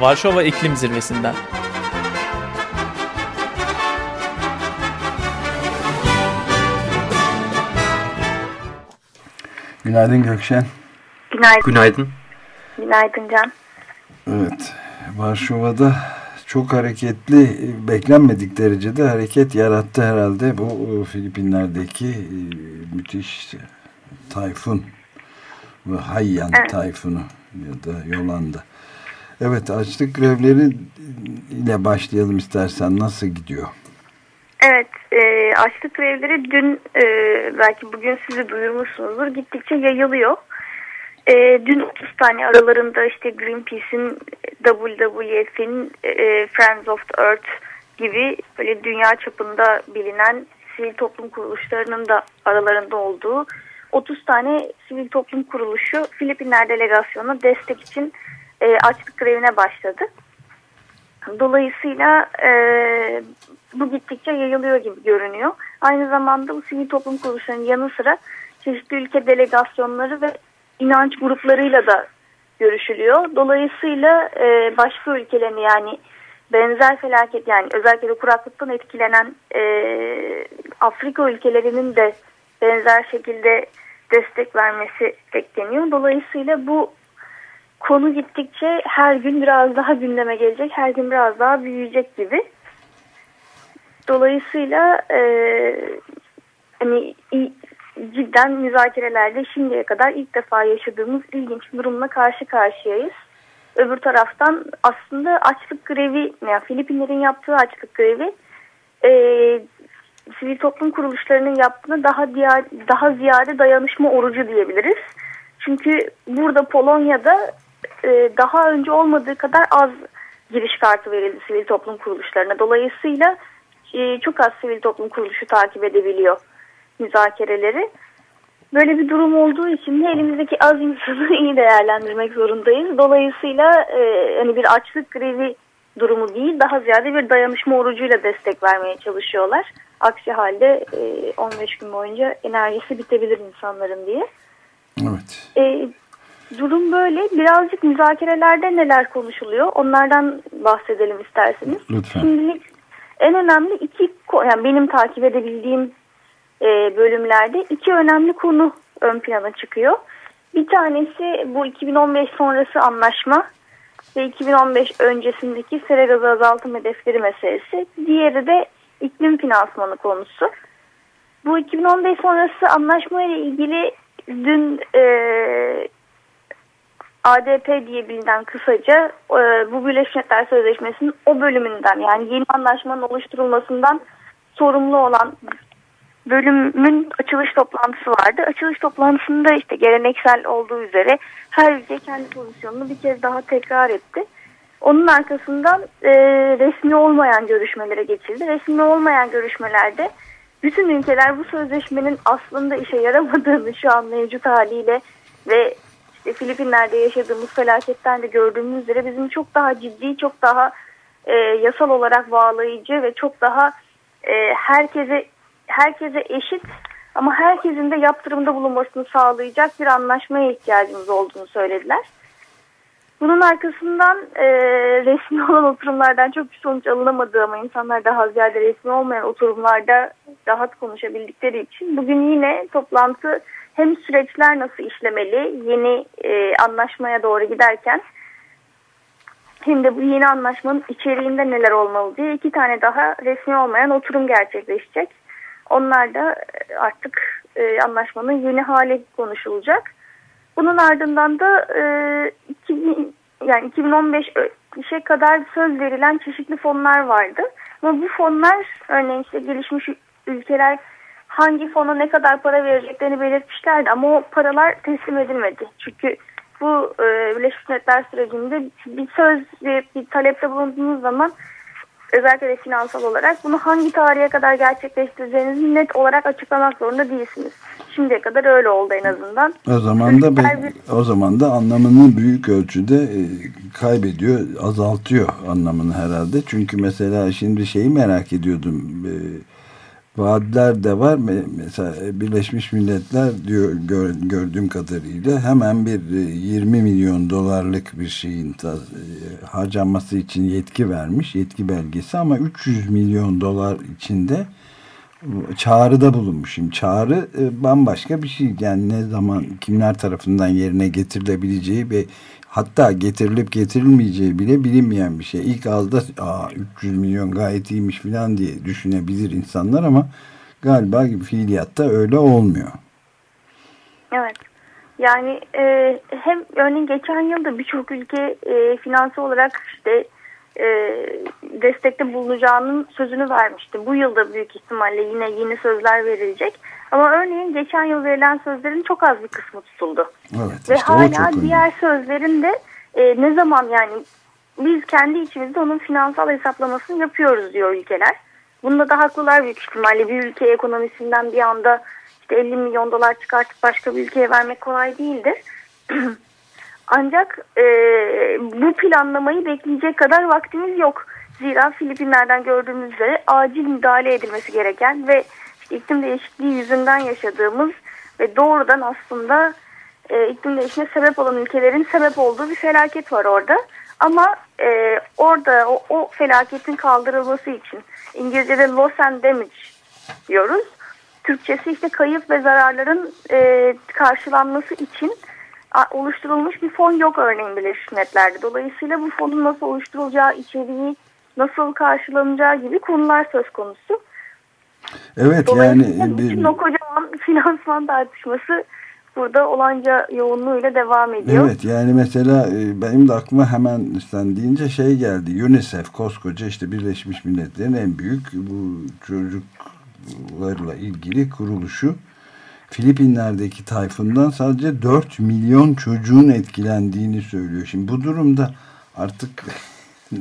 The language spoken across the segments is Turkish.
Varşova İklim Zirvesi'nden. Günaydın Gökşen. Günaydın. Günaydın. Günaydın Can. Evet, Varşova'da çok hareketli, beklenmedik derecede hareket yarattı herhalde bu Filipinler'deki e, müthiş tayfun ve Hayyan evet. tayfunu ya da Yolanda. Evet, açlık grevleri ile başlayalım istersen. Nasıl gidiyor? Evet, e, açlık grevleri dün, e, belki bugün sizi duyurmuşsunuzdur, gittikçe yayılıyor. E, dün 30 tane aralarında işte Greenpeace'in, WWF'in, e, Friends of the Earth gibi böyle dünya çapında bilinen sivil toplum kuruluşlarının da aralarında olduğu 30 tane sivil toplum kuruluşu Filipinler delegasyonu destek için e, açlık grevine başladı. Dolayısıyla e, bu gittikçe yayılıyor gibi görünüyor. Aynı zamanda bu sivil toplum kuruluşlarının yanı sıra çeşitli ülke delegasyonları ve inanç gruplarıyla da görüşülüyor. Dolayısıyla e, başka ülkelerin yani benzer felaket yani özellikle de kuraklıktan etkilenen e, Afrika ülkelerinin de benzer şekilde destek vermesi bekleniyor. Dolayısıyla bu konu gittikçe her gün biraz daha gündeme gelecek, her gün biraz daha büyüyecek gibi. Dolayısıyla e, hani cidden müzakerelerde şimdiye kadar ilk defa yaşadığımız ilginç durumla karşı karşıyayız. Öbür taraftan aslında açlık grevi, yani Filipinlerin yaptığı açlık grevi e, sivil toplum kuruluşlarının yaptığını daha diğer, daha ziyade dayanışma orucu diyebiliriz. Çünkü burada Polonya'da e, daha önce olmadığı kadar az giriş kartı verildi sivil toplum kuruluşlarına. Dolayısıyla e, çok az sivil toplum kuruluşu takip edebiliyor müzakereleri. Böyle bir durum olduğu için de elimizdeki az insanı iyi değerlendirmek zorundayız. Dolayısıyla e, hani bir açlık grevi durumu değil daha ziyade bir dayanışma orucuyla destek vermeye çalışıyorlar. Aksi halde e, 15 gün boyunca enerjisi bitebilir insanların diye. Evet. E, durum böyle. Birazcık müzakerelerde neler konuşuluyor onlardan bahsedelim isterseniz. Lütfen. Şimdilik en önemli iki yani benim takip edebildiğim e, bölümlerde iki önemli konu ön plana çıkıyor. Bir tanesi bu 2015 sonrası anlaşma ve 2015 öncesindeki sera gazı azaltım hedefleri meselesi. Diğeri de iklim finansmanı konusu. Bu 2015 sonrası anlaşma ile ilgili dün e, ADP diye bilinen kısaca e, bu Birleşmiş Milletler Sözleşmesi'nin o bölümünden yani yeni anlaşmanın oluşturulmasından sorumlu olan bölümün açılış toplantısı vardı. Açılış toplantısında işte geleneksel olduğu üzere her ülke kendi pozisyonunu bir kez daha tekrar etti. Onun arkasından e, resmi olmayan görüşmelere geçildi. Resmi olmayan görüşmelerde bütün ülkeler bu sözleşmenin aslında işe yaramadığını şu an mevcut haliyle ve işte Filipinler'de yaşadığımız felaketten de gördüğümüz üzere bizim çok daha ciddi, çok daha e, yasal olarak bağlayıcı ve çok daha e, herkese herkese eşit ama herkesin de yaptırımda bulunmasını sağlayacak bir anlaşmaya ihtiyacımız olduğunu söylediler. Bunun arkasından e, resmi olan oturumlardan çok bir sonuç alınamadığı ama insanlar daha ziyade resmi olmayan oturumlarda rahat konuşabildikleri için bugün yine toplantı hem süreçler nasıl işlemeli yeni e, anlaşmaya doğru giderken hem de bu yeni anlaşmanın içeriğinde neler olmalı diye iki tane daha resmi olmayan oturum gerçekleşecek. Onlar da e, artık e, anlaşmanın yeni hali konuşulacak. Bunun ardından da e, 2000, yani 2015 işe kadar söz verilen çeşitli fonlar vardı. Ama bu fonlar örneğin işte gelişmiş ülkeler hangi fona ne kadar para vereceklerini belirtmişlerdi ama o paralar teslim edilmedi. Çünkü bu e, Birleşmiş Milletler sürecinde bir söz bir, bir talepte bulunduğunuz zaman özellikle de finansal olarak bunu hangi tarihe kadar gerçekleştireceğinizi net olarak açıklamak zorunda değilsiniz. Şimdiye kadar öyle oldu en azından. O zaman da bir... o zaman da anlamını büyük ölçüde e, kaybediyor, azaltıyor anlamını herhalde. Çünkü mesela şimdi şeyi merak ediyordum. E, vaatler de var. Mesela Birleşmiş Milletler diyor gördüğüm kadarıyla hemen bir 20 milyon dolarlık bir şeyin harcanması için yetki vermiş. Yetki belgesi ama 300 milyon dolar içinde çağrıda bulunmuşum. Çağrı e, bambaşka bir şey. Yani ne zaman kimler tarafından yerine getirilebileceği ve hatta getirilip getirilmeyeceği bile bilinmeyen bir şey. İlk ağızda Aa, 300 milyon gayet iyiymiş falan diye düşünebilir insanlar ama galiba fiiliyatta öyle olmuyor. Evet. Yani e, hem örneğin geçen yılda birçok ülke e, finansal olarak işte e, destekte bulunacağının sözünü vermişti. Bu yılda büyük ihtimalle yine yeni sözler verilecek. Ama örneğin geçen yıl verilen sözlerin çok az bir kısmı tutuldu. Evet, Ve işte hala diğer sözlerin de e, ne zaman yani biz kendi içimizde onun finansal hesaplamasını yapıyoruz diyor ülkeler. Bunda da haklılar büyük ihtimalle. Bir ülke ekonomisinden bir anda işte 50 milyon dolar çıkartıp başka bir ülkeye vermek kolay değildir. Ancak e, bu planlamayı bekleyecek kadar vaktimiz yok. Zira Filipinler'den gördüğümüz üzere acil müdahale edilmesi gereken ve işte iklim değişikliği yüzünden yaşadığımız ve doğrudan aslında e, iklim değişikliğine sebep olan ülkelerin sebep olduğu bir felaket var orada. Ama e, orada o, o felaketin kaldırılması için İngilizce'de loss and damage diyoruz. Türkçesi işte kayıp ve zararların e, karşılanması için oluşturulmuş bir fon yok örneğin Birleşmiş Milletler'de. Dolayısıyla bu fonun nasıl oluşturulacağı, içeriği nasıl karşılanacağı gibi konular söz konusu. Evet yani bütün o kocaman finansman tartışması burada olanca yoğunluğuyla devam ediyor. Evet yani mesela e, benim de aklıma hemen sen deyince şey geldi. UNICEF koskoca işte Birleşmiş Milletler'in en büyük bu çocuklarla ilgili kuruluşu Filipinler'deki tayfundan sadece 4 milyon çocuğun etkilendiğini söylüyor. Şimdi bu durumda artık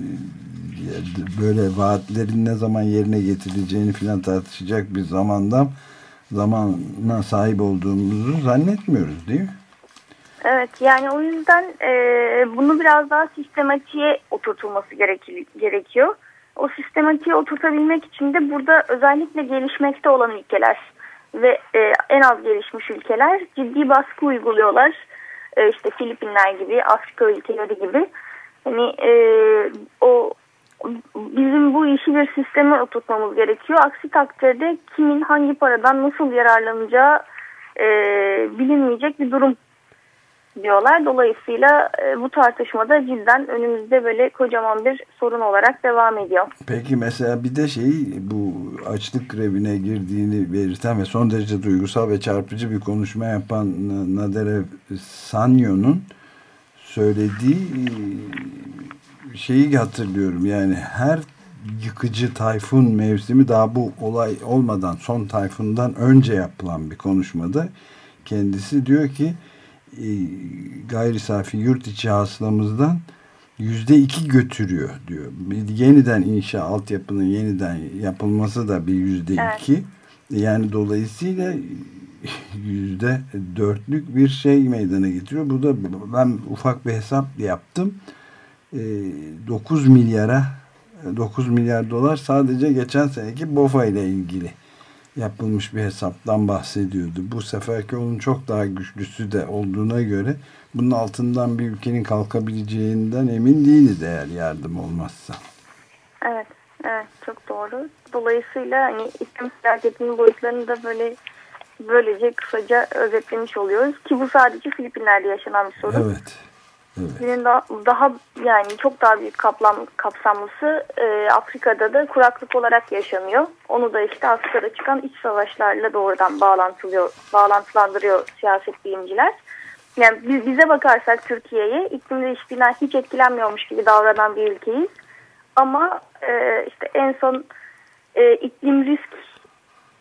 böyle vaatlerin ne zaman yerine getirileceğini filan tartışacak bir zamandan zamana sahip olduğumuzu zannetmiyoruz değil mi? Evet yani o yüzden e, bunu biraz daha sistematiğe oturtulması gerekiyor. O sistematiğe oturtabilmek için de burada özellikle gelişmekte olan ülkeler ve e, en az gelişmiş ülkeler ciddi baskı uyguluyorlar. E, işte Filipinler gibi, Afrika ülkeleri gibi. Hani e, o bizim bu işi bir sisteme oturtmamız gerekiyor. Aksi takdirde kimin hangi paradan nasıl yararlanacağı e, bilinmeyecek bir durum diyorlar. Dolayısıyla e, bu tartışmada cidden önümüzde böyle kocaman bir sorun olarak devam ediyor. Peki mesela bir de şey bu açlık grevine girdiğini belirten ve son derece duygusal ve çarpıcı bir konuşma yapan Nadere Sanyo'nun söylediği e, şeyi hatırlıyorum. Yani her yıkıcı tayfun mevsimi daha bu olay olmadan son tayfundan önce yapılan bir konuşmada kendisi diyor ki gayri safi yurt içi hasılamızdan yüzde iki götürüyor diyor. Yeniden inşa altyapının yeniden yapılması da bir yüzde iki. Yani dolayısıyla yüzde dörtlük bir şey meydana getiriyor. Bu da ben ufak bir hesap yaptım. E, 9 milyara 9 milyar dolar sadece geçen seneki BOFA ile ilgili yapılmış bir hesaptan bahsediyordu. Bu seferki onun çok daha güçlüsü de olduğuna göre bunun altından bir ülkenin kalkabileceğinden emin değiliz eğer yardım olmazsa. Evet, evet çok doğru. Dolayısıyla hani iklim felaketinin boyutlarını da böyle böylece kısaca özetlemiş oluyoruz ki bu sadece Filipinler'de yaşanan bir sorun. Evet. Evet. Daha, daha yani çok daha büyük kaplam, kapsamlısı e, Afrika'da da kuraklık olarak yaşanıyor. Onu da işte Afrika'da çıkan iç savaşlarla doğrudan bağlantılıyor, bağlantılandırıyor siyaset bilimciler. Yani biz, bize bakarsak Türkiye'ye iklim değişikliğinden hiç etkilenmiyormuş gibi davranan bir ülkeyiz. Ama e, işte en son e, iklim risk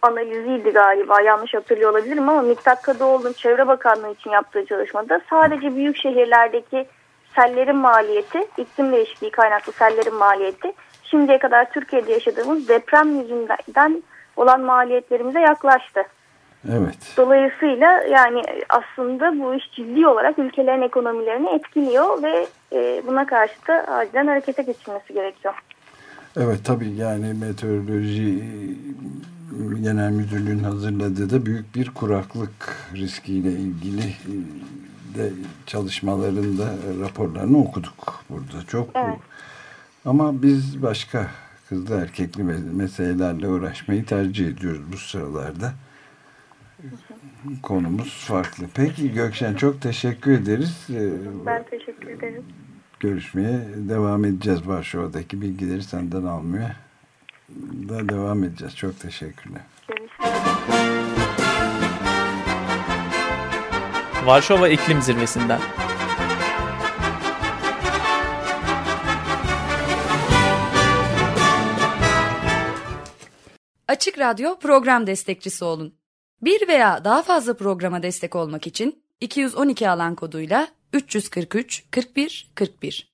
analiziydi galiba yanlış hatırlıyor olabilirim ama Miktat Kadıoğlu'nun Çevre Bakanlığı için yaptığı çalışmada sadece büyük şehirlerdeki sellerin maliyeti, iklim değişikliği kaynaklı sellerin maliyeti şimdiye kadar Türkiye'de yaşadığımız deprem yüzünden olan maliyetlerimize yaklaştı. Evet. Dolayısıyla yani aslında bu iş ciddi olarak ülkelerin ekonomilerini etkiliyor ve e, buna karşı da acilen harekete geçilmesi gerekiyor. Evet tabii yani meteoroloji Genel Müdürlüğün hazırladığı da büyük bir kuraklık riskiyle ilgili e, de çalışmalarında raporlarını okuduk burada. Çok evet. ama biz başka kızlı erkekli meselelerle uğraşmayı tercih ediyoruz bu sıralarda. Konumuz farklı. Peki Gökşen çok teşekkür ederiz. Ee, ben teşekkür ederim. Görüşmeye devam edeceğiz Varşova'daki bilgileri senden almaya da devam edeceğiz. Çok teşekkürler. Varşova İklim Zirvesi'nden. Açık Radyo program destekçisi olun. Bir veya daha fazla programa destek olmak için 212 alan koduyla 343 41 41